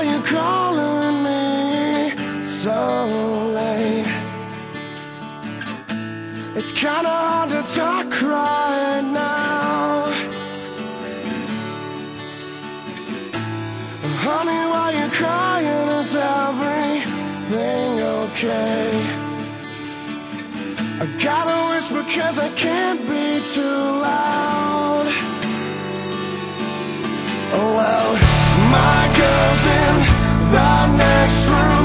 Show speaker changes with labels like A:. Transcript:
A: why you calling me so late. It's kinda hard to talk right now. Honey, why you crying? Is everything okay? I gotta whisper cause I can't be too in